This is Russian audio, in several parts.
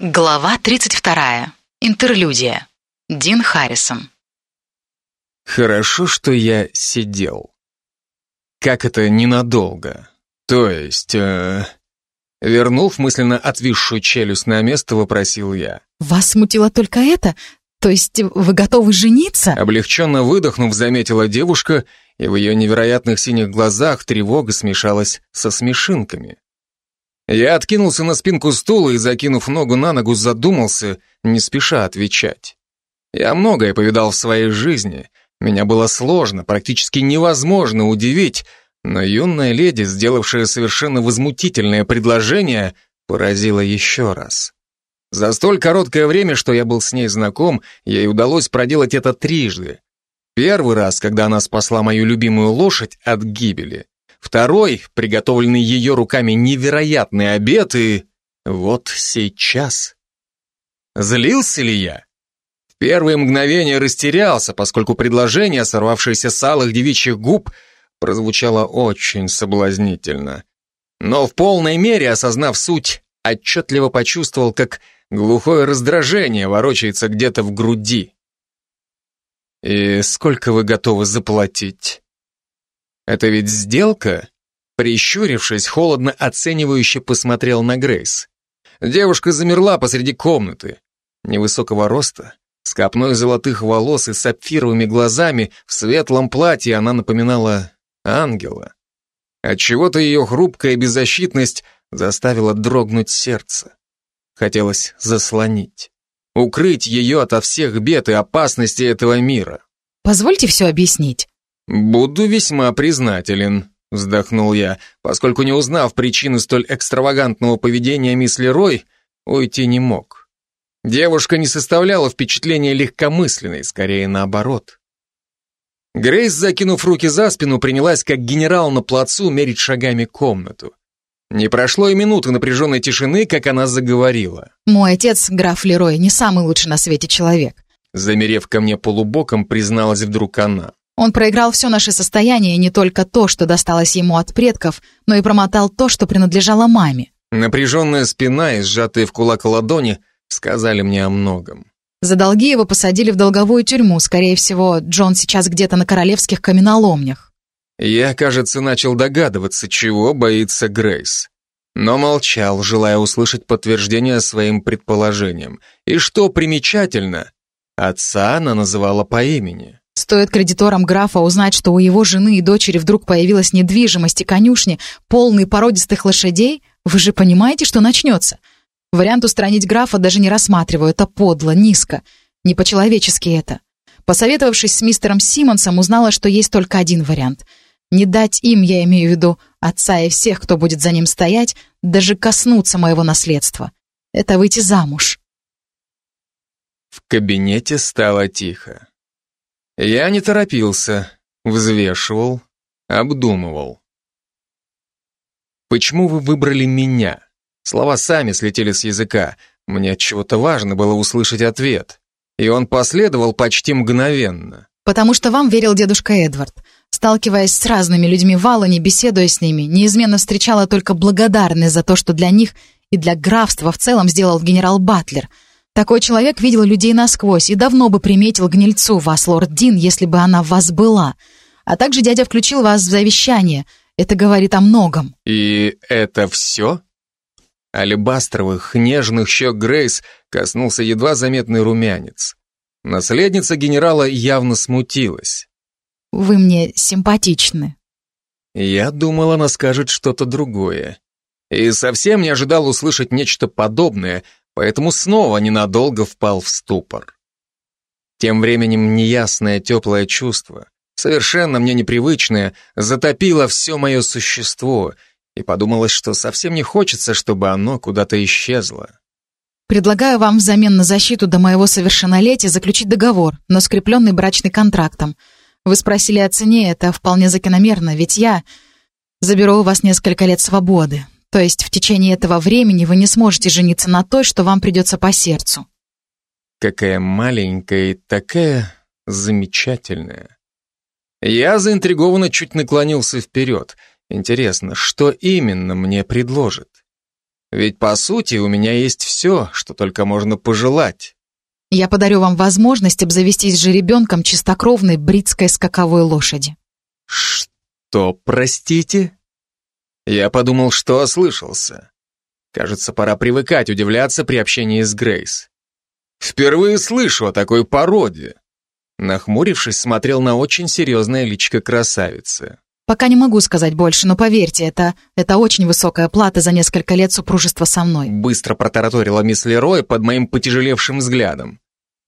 Глава 32. Интерлюдия. Дин Харрисон. Хорошо, что я сидел. Как это ненадолго? То есть, э, вернув мысленно отвисшую челюсть на место, вопросил я. Вас смутило только это? То есть вы готовы жениться? Облегченно выдохнув, заметила девушка, и в ее невероятных синих глазах тревога смешалась со смешинками. Я откинулся на спинку стула и, закинув ногу на ногу, задумался, не спеша отвечать. Я многое повидал в своей жизни. Меня было сложно, практически невозможно удивить, но юная леди, сделавшая совершенно возмутительное предложение, поразила еще раз. За столь короткое время, что я был с ней знаком, ей удалось проделать это трижды. Первый раз, когда она спасла мою любимую лошадь от гибели. Второй, приготовленный ее руками невероятный обед, и вот сейчас. Злился ли я? В первые мгновения растерялся, поскольку предложение, сорвавшееся с алых девичьих губ, прозвучало очень соблазнительно. Но в полной мере, осознав суть, отчетливо почувствовал, как глухое раздражение ворочается где-то в груди. «И сколько вы готовы заплатить?» Это ведь сделка? Прищурившись, холодно оценивающе посмотрел на Грейс. Девушка замерла посреди комнаты. Невысокого роста, с копной золотых волос и сапфировыми глазами, в светлом платье она напоминала ангела. Отчего-то ее хрупкая беззащитность заставила дрогнуть сердце. Хотелось заслонить, укрыть ее ото всех бед и опасностей этого мира. Позвольте все объяснить. «Буду весьма признателен», — вздохнул я, поскольку не узнав причины столь экстравагантного поведения мисс Лерой, уйти не мог. Девушка не составляла впечатления легкомысленной, скорее наоборот. Грейс, закинув руки за спину, принялась как генерал на плацу мерить шагами комнату. Не прошло и минуты напряженной тишины, как она заговорила. Мой отец, граф Лерой, не самый лучший на свете человек. Замерев ко мне полубоком, призналась вдруг она. Он проиграл все наше состояние, не только то, что досталось ему от предков, но и промотал то, что принадлежало маме. Напряженная спина и сжатые в кулак ладони сказали мне о многом. За долги его посадили в долговую тюрьму. Скорее всего, Джон сейчас где-то на королевских каменоломнях. Я, кажется, начал догадываться, чего боится Грейс. Но молчал, желая услышать подтверждение своим предположениям. И что примечательно, отца она называла по имени. Стоит кредиторам графа узнать, что у его жены и дочери вдруг появилась недвижимость и конюшни, полные породистых лошадей, вы же понимаете, что начнется. Вариант устранить графа даже не рассматриваю, это подло, низко. Не по-человечески это. Посоветовавшись с мистером Симмонсом, узнала, что есть только один вариант. Не дать им, я имею в виду отца и всех, кто будет за ним стоять, даже коснуться моего наследства. Это выйти замуж. В кабинете стало тихо. Я не торопился, взвешивал, обдумывал. «Почему вы выбрали меня?» Слова сами слетели с языка. Мне от чего-то важно было услышать ответ. И он последовал почти мгновенно. «Потому что вам верил дедушка Эдвард. Сталкиваясь с разными людьми в Аллане, беседуя с ними, неизменно встречала только благодарность за то, что для них и для графства в целом сделал генерал Батлер — такой человек видел людей насквозь и давно бы приметил гнильцу вас, лорд Дин, если бы она в вас была. А также дядя включил вас в завещание. Это говорит о многом». «И это все?» Алебастровых, нежных щек Грейс коснулся едва заметный румянец. Наследница генерала явно смутилась. «Вы мне симпатичны». Я думал, она скажет что-то другое. И совсем не ожидал услышать нечто подобное, поэтому снова ненадолго впал в ступор. Тем временем неясное теплое чувство, совершенно мне непривычное, затопило все мое существо, и подумалось, что совсем не хочется, чтобы оно куда-то исчезло. Предлагаю вам взамен на защиту до моего совершеннолетия заключить договор, но скрепленный брачный контрактом. Вы спросили о цене, это вполне закономерно, ведь я заберу у вас несколько лет свободы. То есть в течение этого времени вы не сможете жениться на той, что вам придется по сердцу. Какая маленькая и такая замечательная. Я заинтригованно чуть наклонился вперед. Интересно, что именно мне предложит? Ведь, по сути, у меня есть все, что только можно пожелать. Я подарю вам возможность обзавестись жеребенком чистокровной бритской скаковой лошади. Что, простите? Я подумал, что ослышался. Кажется, пора привыкать удивляться при общении с Грейс. Впервые слышу о такой породе. Нахмурившись, смотрел на очень серьезное личико красавицы. Пока не могу сказать больше, но поверьте, это, это очень высокая плата за несколько лет супружества со мной. Быстро протараторила мисс Лерой под моим потяжелевшим взглядом.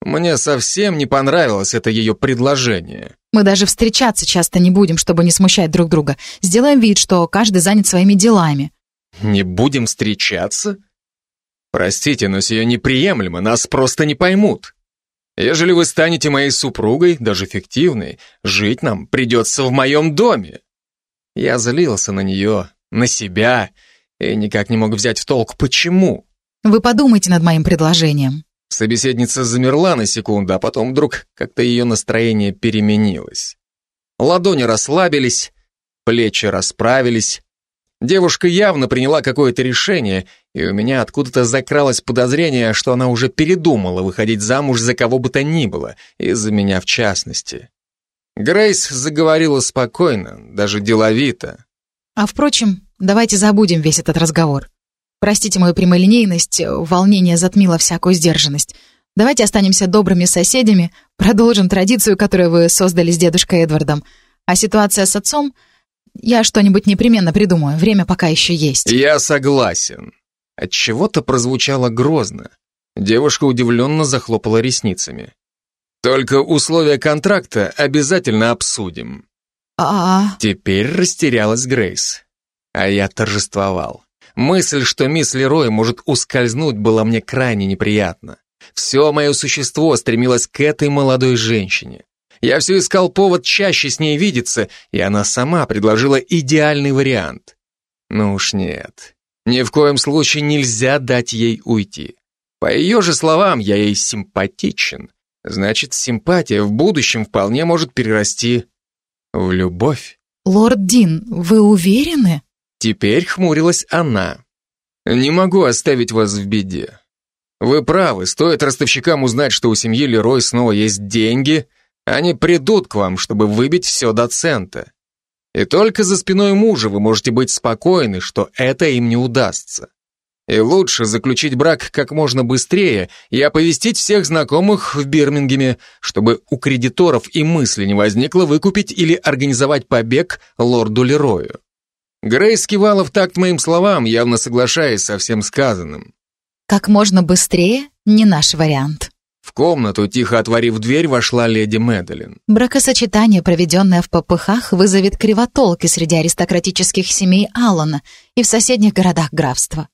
Мне совсем не понравилось это ее предложение. Мы даже встречаться часто не будем, чтобы не смущать друг друга. Сделаем вид, что каждый занят своими делами. Не будем встречаться? Простите, но сие неприемлемо, нас просто не поймут. Ежели вы станете моей супругой, даже фиктивной, жить нам придется в моем доме. Я злился на нее, на себя, и никак не мог взять в толк, почему. Вы подумайте над моим предложением. Собеседница замерла на секунду, а потом вдруг как-то ее настроение переменилось. Ладони расслабились, плечи расправились. Девушка явно приняла какое-то решение, и у меня откуда-то закралось подозрение, что она уже передумала выходить замуж за кого бы то ни было, из-за меня в частности. Грейс заговорила спокойно, даже деловито. А впрочем, давайте забудем весь этот разговор. Простите мою прямолинейность, волнение затмило всякую сдержанность. Давайте останемся добрыми соседями, продолжим традицию, которую вы создали с дедушкой Эдвардом. А ситуация с отцом... Я что-нибудь непременно придумаю, время пока еще есть. Я согласен. От чего-то прозвучало грозно. Девушка удивленно захлопала ресницами. Только условия контракта обязательно обсудим. А, -а, Теперь растерялась Грейс. А я торжествовал. Мысль, что мисс Лерой может ускользнуть, была мне крайне неприятна. Все мое существо стремилось к этой молодой женщине. Я все искал повод чаще с ней видеться, и она сама предложила идеальный вариант. Ну уж нет. Ни в коем случае нельзя дать ей уйти. По ее же словам, я ей симпатичен. Значит, симпатия в будущем вполне может перерасти в любовь. Лорд Дин, вы уверены? Теперь хмурилась она. Не могу оставить вас в беде. Вы правы, стоит ростовщикам узнать, что у семьи Лерой снова есть деньги, они придут к вам, чтобы выбить все до цента. И только за спиной мужа вы можете быть спокойны, что это им не удастся. И лучше заключить брак как можно быстрее и оповестить всех знакомых в Бирмингеме, чтобы у кредиторов и мысли не возникло выкупить или организовать побег лорду Лерою. Грейс кивала в такт моим словам, явно соглашаясь со всем сказанным. Как можно быстрее — не наш вариант. В комнату, тихо отворив дверь, вошла леди Мэдалин. Бракосочетание, проведенное в попыхах, вызовет кривотолки среди аристократических семей Аллана и в соседних городах графства.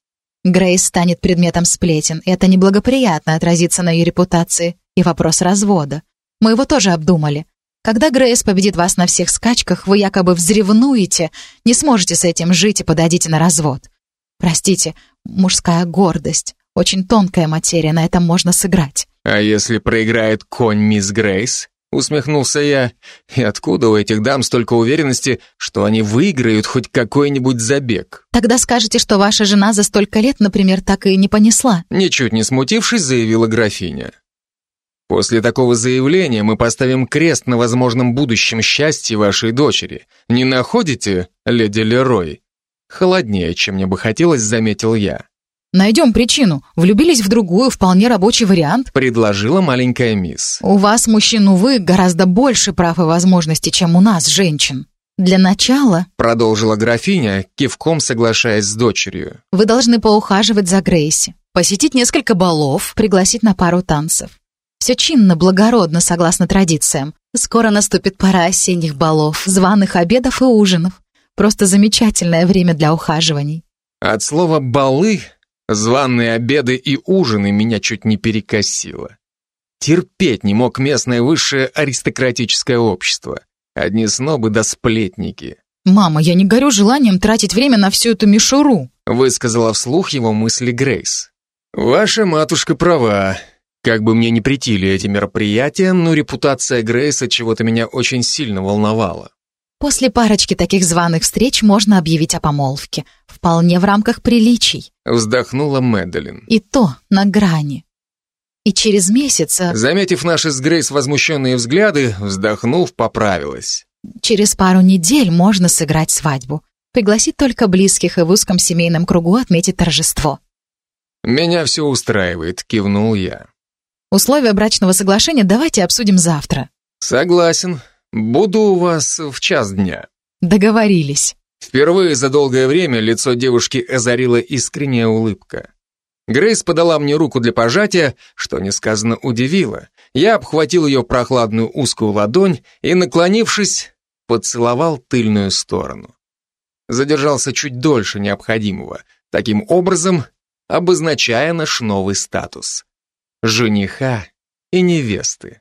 Грейс станет предметом сплетен, и это неблагоприятно отразится на ее репутации. И вопрос развода. Мы его тоже обдумали. Когда Грейс победит вас на всех скачках, вы якобы взревнуете, не сможете с этим жить и подадите на развод. Простите, мужская гордость. Очень тонкая материя, на этом можно сыграть. «А если проиграет конь мисс Грейс?» Усмехнулся я. И откуда у этих дам столько уверенности, что они выиграют хоть какой-нибудь забег? Тогда скажете, что ваша жена за столько лет, например, так и не понесла. Ничуть не смутившись, заявила графиня. После такого заявления мы поставим крест на возможном будущем счастье вашей дочери. Не находите, леди Лерой? Холоднее, чем мне бы хотелось, заметил я. Найдем причину. Влюбились в другую, вполне рабочий вариант. Предложила маленькая мисс. У вас, мужчин, увы, гораздо больше прав и возможностей, чем у нас, женщин. Для начала, Продолжила графиня, кивком соглашаясь с дочерью. вы должны поухаживать за Грейси, посетить несколько балов, пригласить на пару танцев. Все чинно, благородно, согласно традициям. Скоро наступит пора осенних балов, званых обедов и ужинов. Просто замечательное время для ухаживаний. От слова «балы» званые обеды и ужины меня чуть не перекосило. Терпеть не мог местное высшее аристократическое общество. Одни снобы да сплетники. «Мама, я не горю желанием тратить время на всю эту мишуру». Высказала вслух его мысли Грейс. «Ваша матушка права. Как бы мне ни претили эти мероприятия, но репутация Грейса чего-то меня очень сильно волновала. После парочки таких званых встреч можно объявить о помолвке. Вполне в рамках приличий. Вздохнула Мэдалин. И то на грани. И через месяц... э, Заметив наши с Грейс возмущенные взгляды, вздохнув, поправилась. Через пару недель можно сыграть свадьбу. Пригласить только близких и в узком семейном кругу отметить торжество. «Меня все устраивает», — кивнул я. Условия брачного соглашения давайте обсудим завтра. «Согласен. Буду у вас в час дня». Договорились. Впервые за долгое время лицо девушки озарила искренняя улыбка. Грейс подала мне руку для пожатия, что несказанно удивило. Я обхватил ее прохладную узкую ладонь и, наклонившись, поцеловал тыльную сторону. Задержался чуть дольше необходимого, таким образом обозначая наш новый статус. Жениха и невесты.